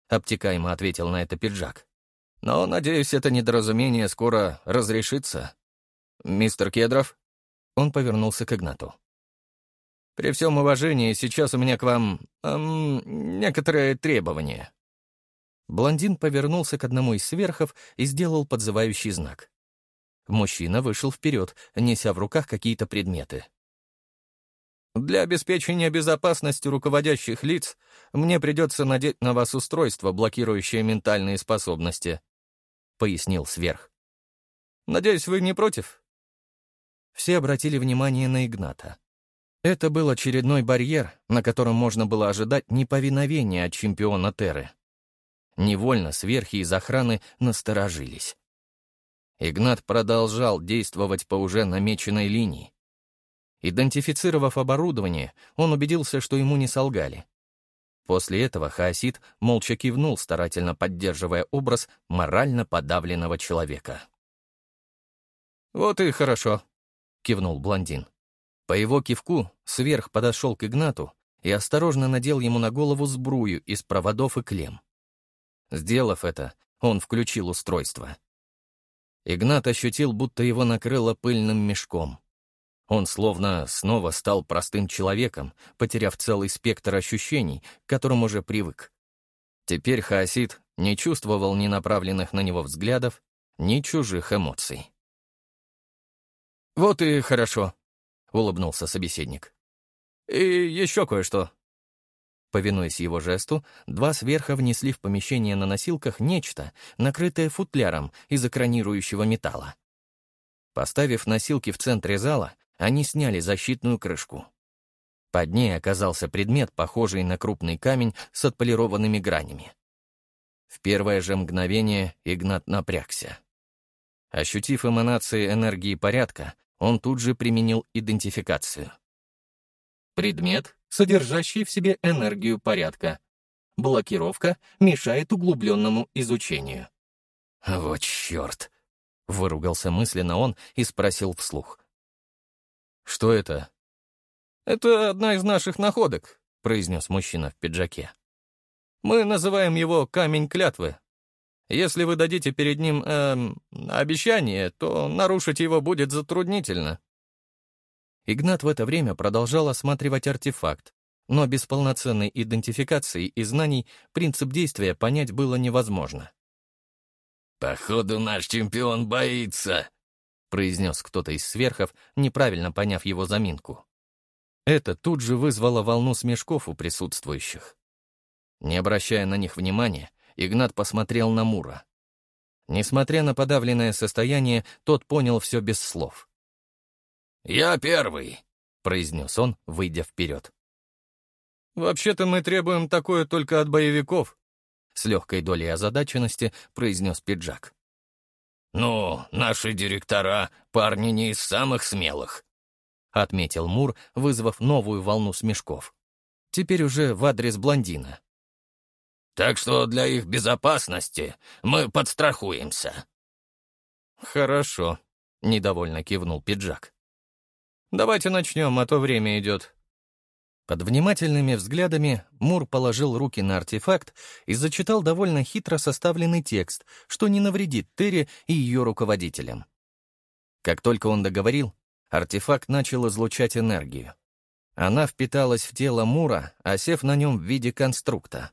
обтекаемо ответил на это пиджак. «Но, надеюсь, это недоразумение скоро разрешится. Мистер Кедров?» Он повернулся к Игнату. «При всем уважении, сейчас у меня к вам... Эм, некоторые требования». Блондин повернулся к одному из сверхов и сделал подзывающий знак. Мужчина вышел вперед, неся в руках какие-то предметы. Для обеспечения безопасности руководящих лиц мне придется надеть на вас устройство, блокирующее ментальные способности», — пояснил сверх. «Надеюсь, вы не против?» Все обратили внимание на Игната. Это был очередной барьер, на котором можно было ожидать неповиновения от чемпиона Терры. Невольно сверхи из охраны насторожились. Игнат продолжал действовать по уже намеченной линии, Идентифицировав оборудование, он убедился, что ему не солгали. После этого Хаосид молча кивнул, старательно поддерживая образ морально подавленного человека. «Вот и хорошо», — кивнул блондин. По его кивку сверх подошел к Игнату и осторожно надел ему на голову сбрую из проводов и клем. Сделав это, он включил устройство. Игнат ощутил, будто его накрыло пыльным мешком. Он словно снова стал простым человеком, потеряв целый спектр ощущений, к которым уже привык. Теперь Хаосид не чувствовал ни направленных на него взглядов, ни чужих эмоций. «Вот и хорошо», — улыбнулся собеседник. «И еще кое-что». Повинуясь его жесту, два сверха внесли в помещение на носилках нечто, накрытое футляром из экранирующего металла. Поставив носилки в центре зала, они сняли защитную крышку. Под ней оказался предмет, похожий на крупный камень с отполированными гранями. В первое же мгновение Игнат напрягся. Ощутив эманации энергии порядка, он тут же применил идентификацию. Предмет, содержащий в себе энергию порядка. Блокировка мешает углубленному изучению. «Вот черт!» — выругался мысленно он и спросил вслух. «Что это?» «Это одна из наших находок», — произнес мужчина в пиджаке. «Мы называем его камень клятвы. Если вы дадите перед ним эм, обещание, то нарушить его будет затруднительно». Игнат в это время продолжал осматривать артефакт, но без полноценной идентификации и знаний принцип действия понять было невозможно. «Походу, наш чемпион боится», — произнес кто-то из сверхов, неправильно поняв его заминку. Это тут же вызвало волну смешков у присутствующих. Не обращая на них внимания, Игнат посмотрел на Мура. Несмотря на подавленное состояние, тот понял все без слов. «Я первый», — произнес он, выйдя вперед. «Вообще-то мы требуем такое только от боевиков», — с легкой долей озадаченности произнес пиджак. «Ну, наши директора — парни не из самых смелых», — отметил Мур, вызвав новую волну смешков. Теперь уже в адрес блондина. «Так что для их безопасности мы подстрахуемся». «Хорошо», — недовольно кивнул пиджак. «Давайте начнем, а то время идет». Под внимательными взглядами Мур положил руки на артефакт и зачитал довольно хитро составленный текст, что не навредит Терри и ее руководителям. Как только он договорил, артефакт начал излучать энергию. Она впиталась в тело Мура, осев на нем в виде конструкта.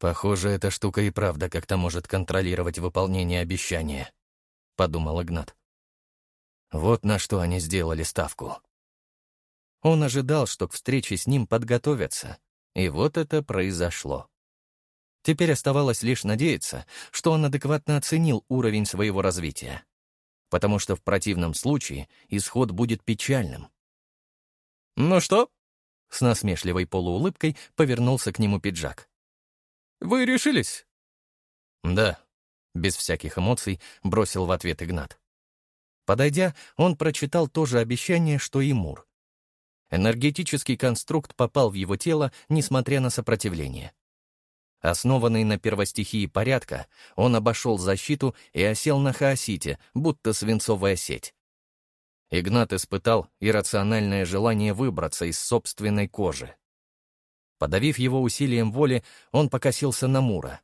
«Похоже, эта штука и правда как-то может контролировать выполнение обещания», — подумал Игнат. «Вот на что они сделали ставку». Он ожидал, что к встрече с ним подготовятся, и вот это произошло. Теперь оставалось лишь надеяться, что он адекватно оценил уровень своего развития, потому что в противном случае исход будет печальным. «Ну что?» — с насмешливой полуулыбкой повернулся к нему пиджак. «Вы решились?» «Да», — без всяких эмоций бросил в ответ Игнат. Подойдя, он прочитал то же обещание, что и Мур, Энергетический конструкт попал в его тело, несмотря на сопротивление. Основанный на первостихии порядка, он обошел защиту и осел на хаосите, будто свинцовая сеть. Игнат испытал иррациональное желание выбраться из собственной кожи. Подавив его усилием воли, он покосился на Мура.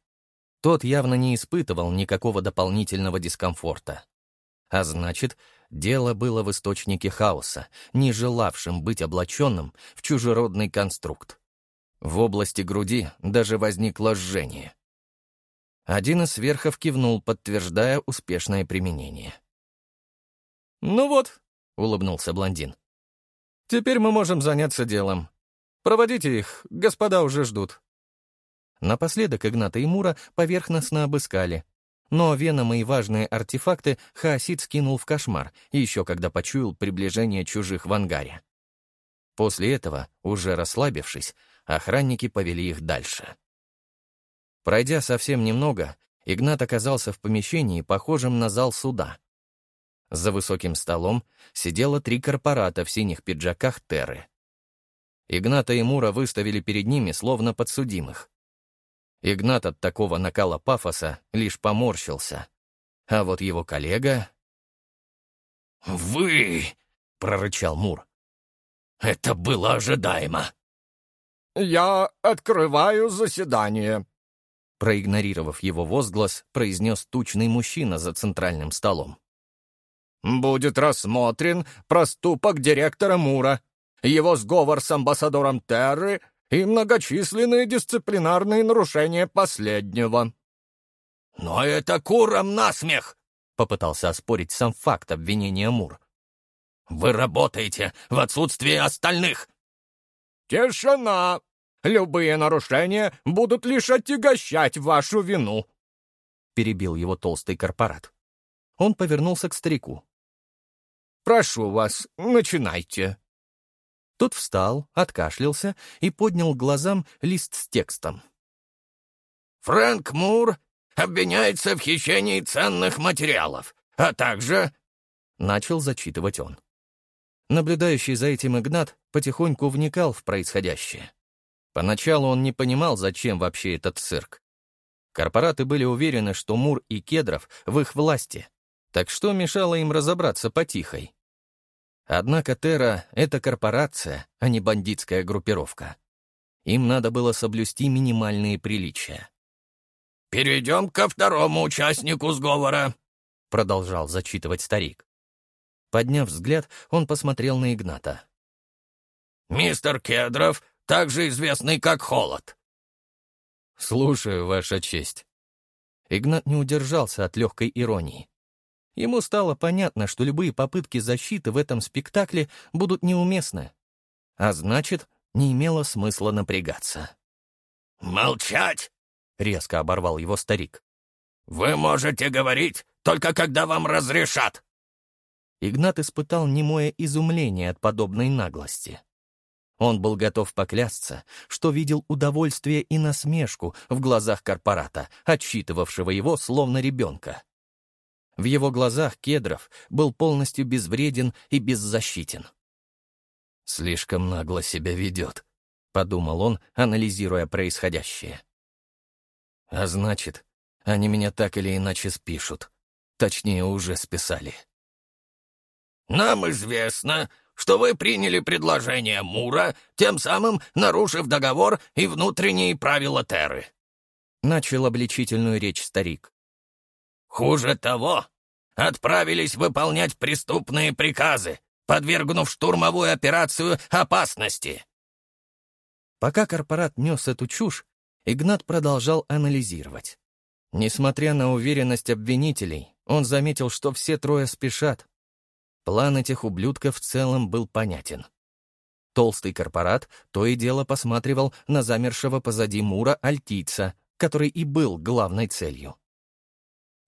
Тот явно не испытывал никакого дополнительного дискомфорта. А значит, дело было в источнике хаоса, не желавшем быть облаченным в чужеродный конструкт. В области груди даже возникло жжение. Один из сверхов кивнул, подтверждая успешное применение. «Ну вот», — улыбнулся блондин. «Теперь мы можем заняться делом. Проводите их, господа уже ждут». Напоследок Игната и Мура поверхностно обыскали. Но веномы и важные артефакты Хаосид скинул в кошмар, еще когда почуял приближение чужих в ангаре. После этого, уже расслабившись, охранники повели их дальше. Пройдя совсем немного, Игнат оказался в помещении, похожем на зал суда. За высоким столом сидело три корпората в синих пиджаках Терры. Игната и Мура выставили перед ними словно подсудимых. Игнат от такого накала пафоса лишь поморщился. А вот его коллега... «Вы!» — прорычал Мур. «Это было ожидаемо!» «Я открываю заседание», — проигнорировав его возглас, произнес тучный мужчина за центральным столом. «Будет рассмотрен проступок директора Мура, его сговор с амбассадором Терры и многочисленные дисциплинарные нарушения последнего». «Но это курам насмех!» — попытался оспорить сам факт обвинения Мур. «Вы работаете в отсутствии остальных!» «Тишина! Любые нарушения будут лишь отягощать вашу вину!» — перебил его толстый корпорат. Он повернулся к старику. «Прошу вас, начинайте!» Тот встал, откашлялся и поднял глазам лист с текстом. «Фрэнк Мур обвиняется в хищении ценных материалов, а также...» Начал зачитывать он. Наблюдающий за этим Игнат потихоньку вникал в происходящее. Поначалу он не понимал, зачем вообще этот цирк. Корпораты были уверены, что Мур и Кедров в их власти, так что мешало им разобраться потихой. Однако Терра — это корпорация, а не бандитская группировка. Им надо было соблюсти минимальные приличия. «Перейдем ко второму участнику сговора», — продолжал зачитывать старик. Подняв взгляд, он посмотрел на Игната. «Мистер Кедров, также известный как Холод». «Слушаю, Ваша честь». Игнат не удержался от легкой иронии. Ему стало понятно, что любые попытки защиты в этом спектакле будут неуместны. А значит, не имело смысла напрягаться. «Молчать!» — резко оборвал его старик. «Вы можете говорить, только когда вам разрешат!» Игнат испытал немое изумление от подобной наглости. Он был готов поклясться, что видел удовольствие и насмешку в глазах корпората, отчитывавшего его словно ребенка. В его глазах Кедров был полностью безвреден и беззащитен. «Слишком нагло себя ведет», — подумал он, анализируя происходящее. «А значит, они меня так или иначе спишут. Точнее, уже списали». «Нам известно, что вы приняли предложение Мура, тем самым нарушив договор и внутренние правила Терры», — начал обличительную речь старик. Хуже того, отправились выполнять преступные приказы, подвергнув штурмовую операцию опасности. Пока корпорат нес эту чушь, Игнат продолжал анализировать. Несмотря на уверенность обвинителей, он заметил, что все трое спешат. План этих ублюдков в целом был понятен. Толстый корпорат то и дело посматривал на замершего позади Мура альтийца, который и был главной целью.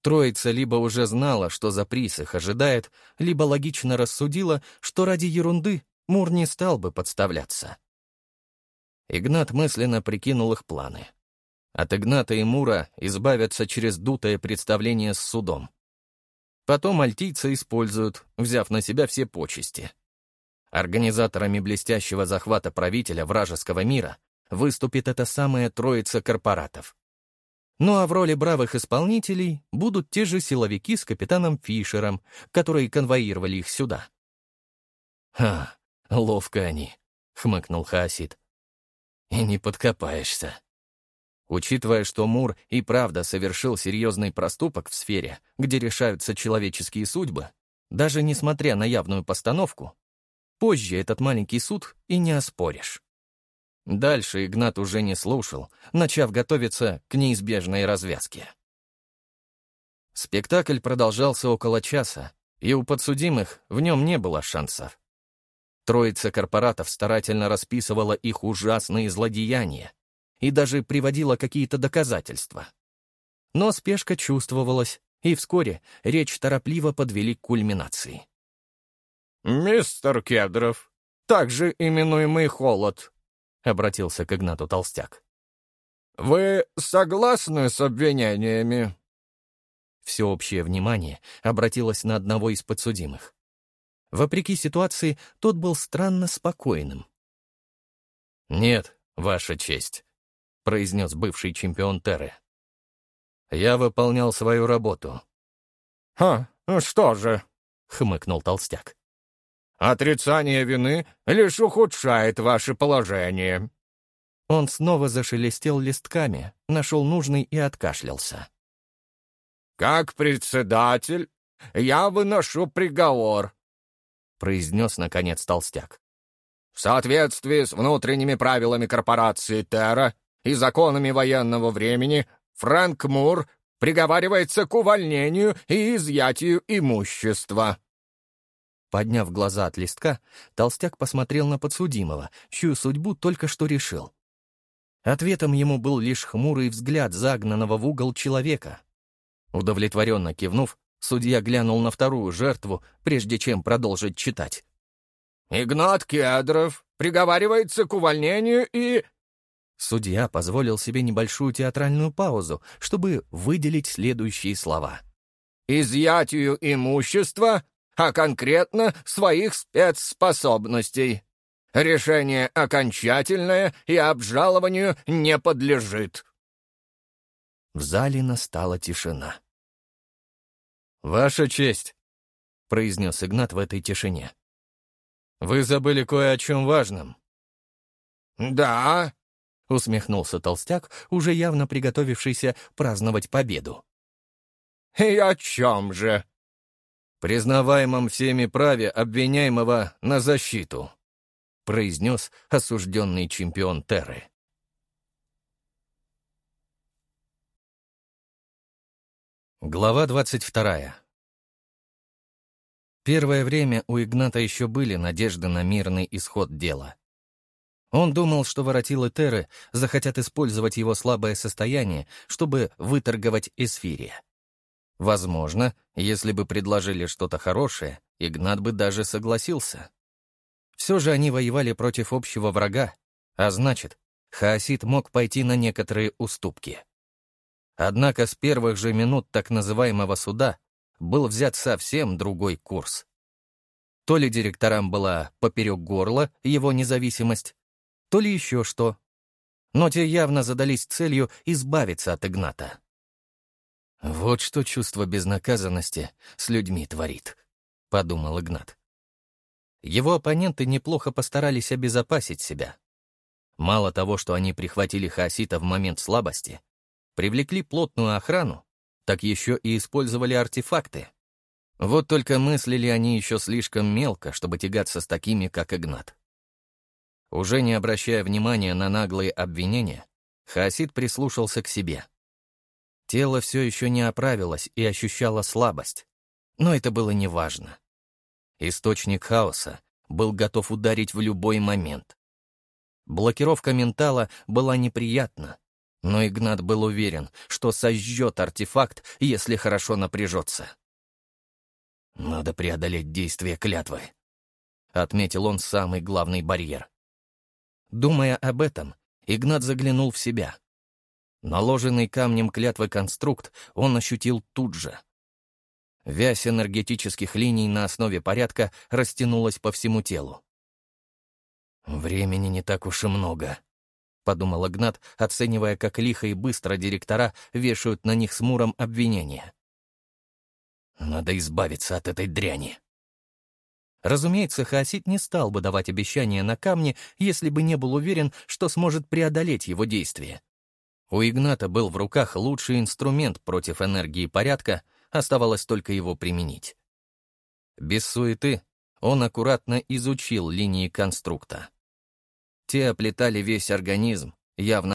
Троица либо уже знала, что за приз их ожидает, либо логично рассудила, что ради ерунды Мур не стал бы подставляться. Игнат мысленно прикинул их планы. От Игната и Мура избавятся через дутое представление с судом. Потом альтийца используют, взяв на себя все почести. Организаторами блестящего захвата правителя вражеского мира выступит эта самая троица корпоратов. Ну а в роли бравых исполнителей будут те же силовики с капитаном Фишером, которые конвоировали их сюда. «Ха, ловко они», — хмыкнул Хаосид. И не подкопаешься. Учитывая, что Мур и правда совершил серьезный проступок в сфере, где решаются человеческие судьбы, даже несмотря на явную постановку, позже этот маленький суд и не оспоришь. Дальше Игнат уже не слушал, начав готовиться к неизбежной развязке. Спектакль продолжался около часа, и у подсудимых в нем не было шансов. Троица корпоратов старательно расписывала их ужасные злодеяния, и даже приводила какие-то доказательства. Но спешка чувствовалась, и вскоре речь торопливо подвели к кульминации. «Мистер Кедров, также именуемый Холод», — обратился к Игнату Толстяк. «Вы согласны с обвинениями?» Всеобщее внимание обратилось на одного из подсудимых. Вопреки ситуации, тот был странно спокойным. «Нет, Ваша честь», — произнес бывший чемпион Терры. «Я выполнял свою работу». «А, что же?» — хмыкнул толстяк. «Отрицание вины лишь ухудшает ваше положение». Он снова зашелестел листками, нашел нужный и откашлялся. «Как председатель, я выношу приговор», — произнес, наконец, толстяк. «В соответствии с внутренними правилами корпорации Терра и законами военного времени Фрэнк Мур приговаривается к увольнению и изъятию имущества». Подняв глаза от листка, толстяк посмотрел на подсудимого, чью судьбу только что решил. Ответом ему был лишь хмурый взгляд загнанного в угол человека. Удовлетворенно кивнув, судья глянул на вторую жертву, прежде чем продолжить читать. «Игнат Кедров приговаривается к увольнению и Судья позволил себе небольшую театральную паузу, чтобы выделить следующие слова. «Изъятию имущества, а конкретно своих спецспособностей. Решение окончательное и обжалованию не подлежит». В зале настала тишина. «Ваша честь», — произнес Игнат в этой тишине. «Вы забыли кое о чем важном». «Да», — усмехнулся толстяк, уже явно приготовившийся праздновать победу. «И о чем же?» «Признаваемом всеми праве обвиняемого на защиту», — произнес осужденный чемпион Терры. Глава двадцать вторая. Первое время у Игната еще были надежды на мирный исход дела. Он думал, что воротилы Терры захотят использовать его слабое состояние, чтобы выторговать Эсфирия. Возможно, если бы предложили что-то хорошее, Игнат бы даже согласился. Все же они воевали против общего врага, а значит, Хаосид мог пойти на некоторые уступки. Однако с первых же минут так называемого суда был взят совсем другой курс. То ли директорам была поперек горла его независимость, то ли еще что. Но те явно задались целью избавиться от Игната. «Вот что чувство безнаказанности с людьми творит», — подумал Игнат. Его оппоненты неплохо постарались обезопасить себя. Мало того, что они прихватили Хаосита в момент слабости, привлекли плотную охрану, так еще и использовали артефакты. Вот только мыслили они еще слишком мелко, чтобы тягаться с такими, как Игнат. Уже не обращая внимания на наглые обвинения, Хасид прислушался к себе. Тело все еще не оправилось и ощущало слабость, но это было неважно. Источник хаоса был готов ударить в любой момент. Блокировка ментала была неприятна, но Игнат был уверен, что сожжет артефакт, если хорошо напряжется. «Надо преодолеть действие клятвы», — отметил он самый главный барьер. Думая об этом, Игнат заглянул в себя. Наложенный камнем клятвы конструкт он ощутил тут же. Вязь энергетических линий на основе порядка растянулась по всему телу. «Времени не так уж и много», — подумал Игнат, оценивая, как лихо и быстро директора вешают на них с Муром обвинения. «Надо избавиться от этой дряни». Разумеется, Хаосит не стал бы давать обещания на камне, если бы не был уверен, что сможет преодолеть его действие. У Игната был в руках лучший инструмент против энергии порядка, оставалось только его применить. Без суеты он аккуратно изучил линии конструкта. Те оплетали весь организм, явно